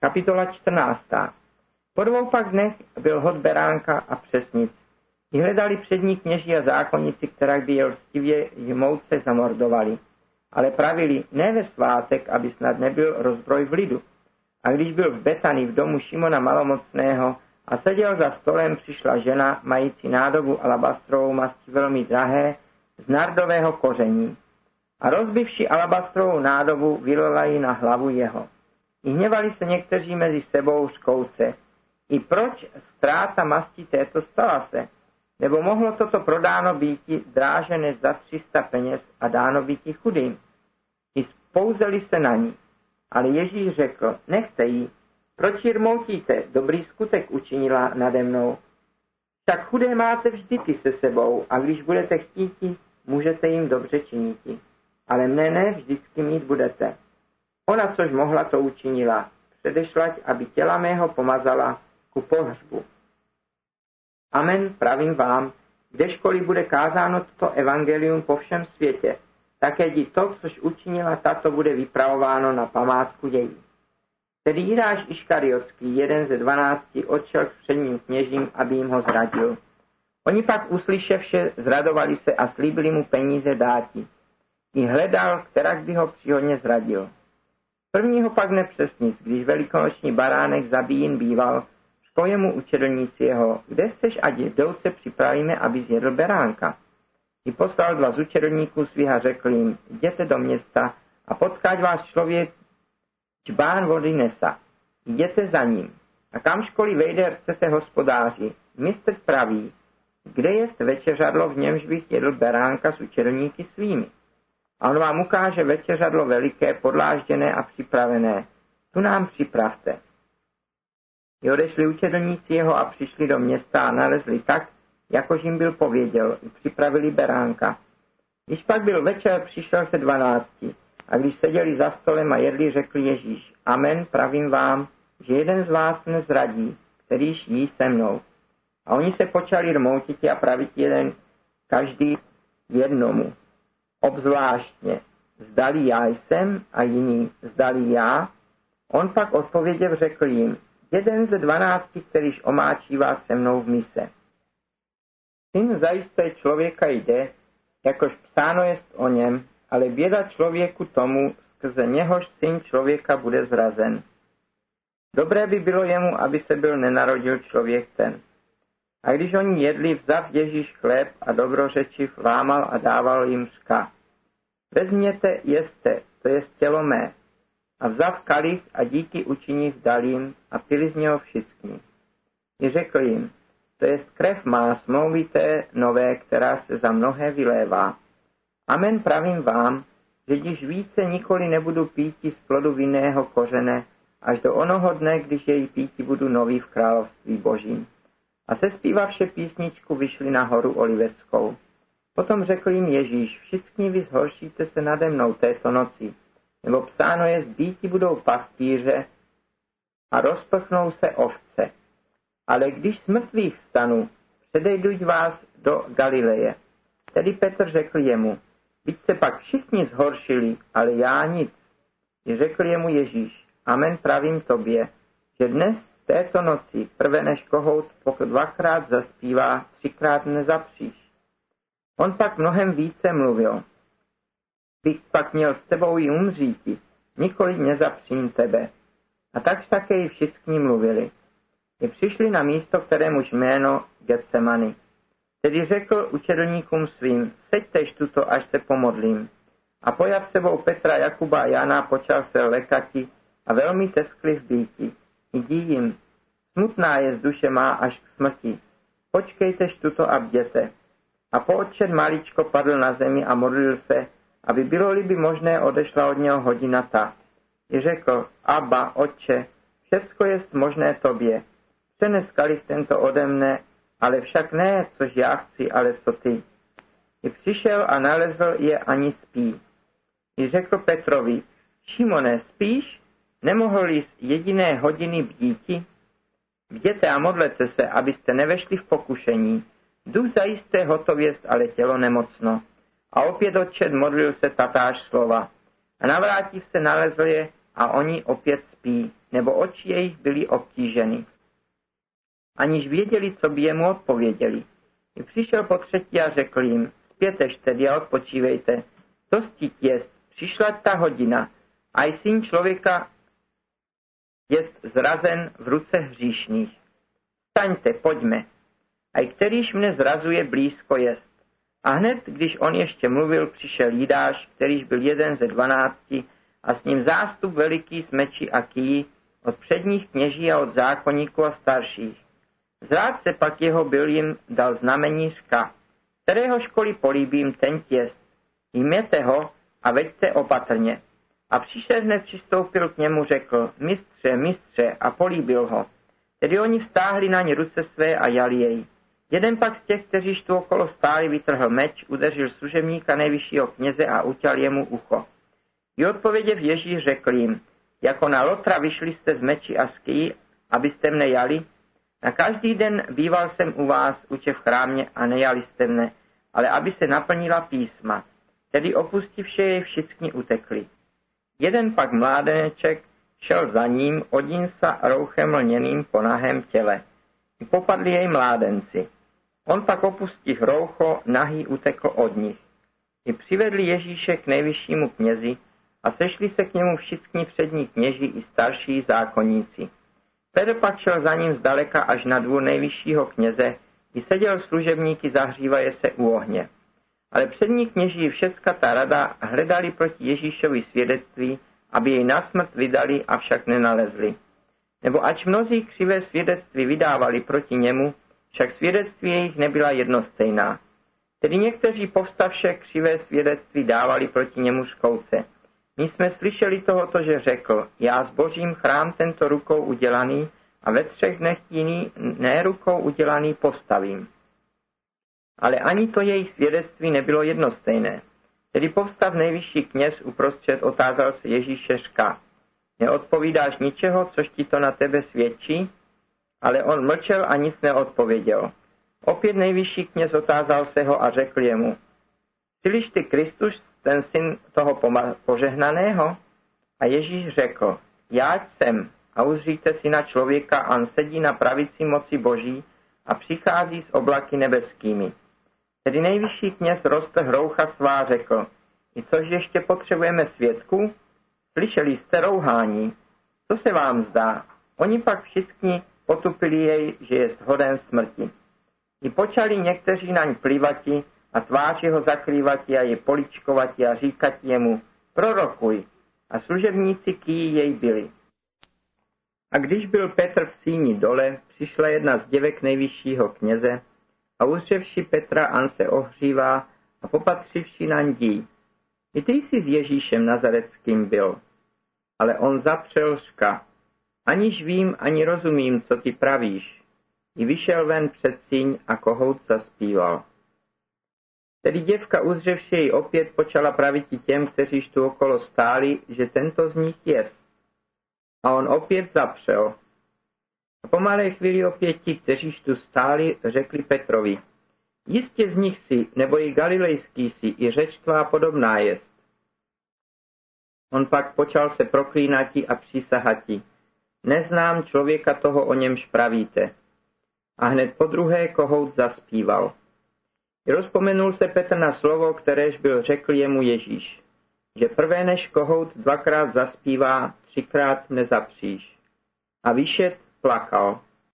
Kapitola 14. Po dvou pak dnech byl hod beránka a přesnic. Vyhledali přední kněží a zákonníci, která by je lstivě jmouce zamordovali. Ale pravili ne ve svátek, aby snad nebyl rozbroj v lidu. A když byl v Betany v domu Šimona Malomocného a seděl za stolem, přišla žena, mající nádobu alabastrovou masti velmi drahé, z nardového koření. A rozbivši alabastrovou nádobu, vylila ji na hlavu jeho. I hněvali se někteří mezi sebou škouce. I proč ztráta masti této stala se? Nebo mohlo toto prodáno býti dráže než za 300 peněz a dáno býti chudým? I spouzeli se na ní. Ale Ježíš řekl, nechte jí, proč ji rmoutíte, dobrý skutek učinila nade mnou. Tak chudé máte vždy ty se sebou a když budete chtít, můžete jim dobře činit. Ale mne ne vždycky mít budete. Ona, což mohla, to učinila. Předešlať, aby těla mého pomazala ku pohřbu. Amen, pravím vám, kdežkoliv bude kázáno toto evangelium po všem světě, také di to, což učinila tato, bude vypravováno na památku její. Tedy Jiráš Iškariotský, jeden ze dvanácti, odšel k předním kněžím, aby jim ho zradil. Oni pak uslyševše zradovali se a slíbili mu peníze dáti. I hledal, která by ho příhodně zradil. Prvního pak nepřesnic, když velikonoční baránek zabíjen býval, ško jemu učedlníci jeho, kde chceš, ať jdouce připravíme, aby zjedl beránka. I poslal dva z učedlníků svých a řekl jim, jděte do města a potkať vás člověk čbán vody nesa. Jděte za ním. A kam školy vejde chcete hospodáři, mistr praví, kde jest večeřadlo, v němž bych jedl beránka s učedlníky svými. A on vám ukáže večeřadlo veliké, podlážděné a připravené. Tu nám připravte. I odešli učedlníci jeho a přišli do města a nalezli tak, jakož jim byl pověděl, i připravili beránka. Když pak byl večer, přišel se dvanácti. A když seděli za stolem a jedli, řekl Ježíš, Amen, pravím vám, že jeden z vás nezradí, kterýž jí se mnou. A oni se počali rmoutit a pravit jeden každý jednomu. Obzvláštně, zdali já jsem a jiný, zdali já. On pak odpověděv řekl jim, jeden ze dvanácti, kterýž omáčívá se mnou v mise. Syn zajisté člověka jde, jakož psáno jest o něm, ale běda člověku tomu, skrze něhož syn člověka bude zrazen. Dobré by bylo jemu, aby se byl nenarodil člověk ten. A když oni jedli, vzav Ježíš chléb a dobrořečiv lámal a dával jim řka. Vezměte, jeste, to je tělo mé. A vzav kalich a díky učiní dal jim a pili z něho všichni. I řekl jim, to je krev má smlouvité nové, která se za mnohé vylévá. Amen pravím vám, že když více nikoli nebudu píti z plodu vinného kořene, až do onoho dne, když jej píti budu nový v království božím. A se zpívavše písničku vyšli na horu Oliveckou. Potom řekl jim Ježíš, všichni vy zhoršíte se nade mnou této noci, nebo psáno je, zbíti budou pastýře a rozprchnou se ovce. Ale když z mrtvých stanu, předejduť vás do Galileje. Tedy Petr řekl jemu, byť se pak všichni zhoršili, ale já nic. I řekl jemu Ježíš, amen pravím tobě, že dnes této noci, prve než kohout, pokud dvakrát zaspívá, třikrát nezapříš. On pak mnohem více mluvil. Bych pak měl s tebou i umříti, nikoli nezapřím tebe. A takž také i všichni mluvili. I přišli na místo, kterémuž jméno Getsemany. Tedy řekl učedlníkům svým, seďtež tuto, až se pomodlím. A pojav sebou Petra, Jakuba a Jana počal se lekati a velmi teskli v býti. Jdi jim, smutná je z duše má až k smrti. Počkejtež tuto a bděte. A po odčet maličko padl na zemi a modlil se, aby bylo-li by možné odešla od něho hodina ta. I řekl, Abba, otče, všecko jest možné tobě. Přenes kalich tento ode mne, ale však ne, což já chci, ale co ty. I přišel a nalezl je ani spí. I řekl Petrovi, Šimone, spíš? Nemohl jsi jediné hodiny bdíti? Bděte a modlete se, abyste nevešli v pokušení. Duch zajisté hotověst, ale tělo nemocno. A opět odčet modlil se tatáž slova. A navrátiv se nalezl je a oni opět spí. nebo oči jejich byly obtíženy. Aniž věděli, co by jemu odpověděli. I přišel po třetí a řekl jim, zpětež tedy a odpočívejte, to stít jest, přišla ta hodina, a i syn člověka jest zrazen v ruce hříšných. Staňte, pojďme. A kterýž mne zrazuje blízko jest. A hned, když on ještě mluvil, přišel Jidáš, kterýž byl jeden ze dvanácti, a s ním zástup veliký s meči a kýjí, od předních kněží a od zákonníků a starších. Zrádce pak jeho byl jim dal znamení řka, kterého školy políbím ten těst. Jměte ho a veďte opatrně. A příšer hned přistoupil k němu, řekl, mistře, mistře, a políbil ho. Tedy oni vstáhli na ně ruce své a jali jej. Jeden pak z těch, kteří tu okolo stáli, vytrhl meč, udeřil služebníka nejvyššího kněze a utěl jemu ucho. I odpověděv Ježíš řekl jim, jako na lotra vyšli jste z meči a ský, abyste mne jali, na každý den býval jsem u vás uče v chrámě a nejali jste mne, ale aby se naplnila písma. Tedy opustivše jej všichni utekli. Jeden pak mládeneček šel za ním, odín sa rouchem lněným po nahém těle. Popadli jej mládenci. On pak opustiv roucho, nahý utekl od nich. I přivedli Ježíše k nejvyššímu knězi a sešli se k němu všichni přední kněži i starší zákonníci. Petr pak šel za ním zdaleka až na dvůr nejvyššího kněze, i seděl služebníky zahřívaje se u ohně. Ale přední kněží všecka ta rada hledali proti Ježíšovi svědectví, aby jej na smrt vydali, avšak nenalezli. Nebo ač mnozí křivé svědectví vydávali proti němu, však svědectví jejich nebyla jednostejná. Tedy někteří povstavše křivé svědectví dávali proti němu škouce. My jsme slyšeli tohoto, že řekl, já zbožím chrám tento rukou udělaný a ve třech dnech jiný ne rukou udělaný postavím. Ale ani to jejich svědectví nebylo jednostejné. Tedy povstav nejvyšší kněz uprostřed otázal se Ježíše ška. Neodpovídáš ničeho, což ti to na tebe svědčí? Ale on mlčel a nic neodpověděl. Opět nejvyšší kněz otázal se ho a řekl jemu, Jsi ty Kristus, ten syn toho požehnaného? A Ježíš řekl, já jsem, a uzříte na člověka, a on sedí na pravici moci boží a přichází s oblaky nebeskými. Tedy nejvyšší kněz roste hroucha svá řekl, i což ještě potřebujeme svědků? Slyšeli jste rouhání? Co se vám zdá? Oni pak všichni potupili jej, že je shoden smrti. I počali někteří naň plivati a tváři ho zakrývati a je poličkovati a říkat jemu, prorokuj. A služebníci ký jej byli. A když byl Petr v síni dole, přišla jedna z děvek nejvyššího kněze a uzřevši Petra An se ohřívá a popatřivši na. I ty jsi s Ježíšem Nazareckým byl. Ale on zapřel ška. Aniž vím, ani rozumím, co ty pravíš. I vyšel ven před síň a kohout zaspíval. Tedy děvka uzřevši jej opět počala pravit těm, kteří tu okolo stáli, že tento z nich jest. A on opět zapřel. A po malé chvíli opět ti, kteří tu stáli, řekli Petrovi, jistě z nich si, nebo i galilejský si, i řeč tvá podobná jest. On pak počal se proklínati a přísahati. Neznám člověka toho, o němž pravíte. A hned po druhé kohout zaspíval. Rozpomenul se Petr na slovo, kteréž byl řekl jemu Ježíš, že prvé než kohout dvakrát zaspívá, třikrát nezapříš. A výšet placar.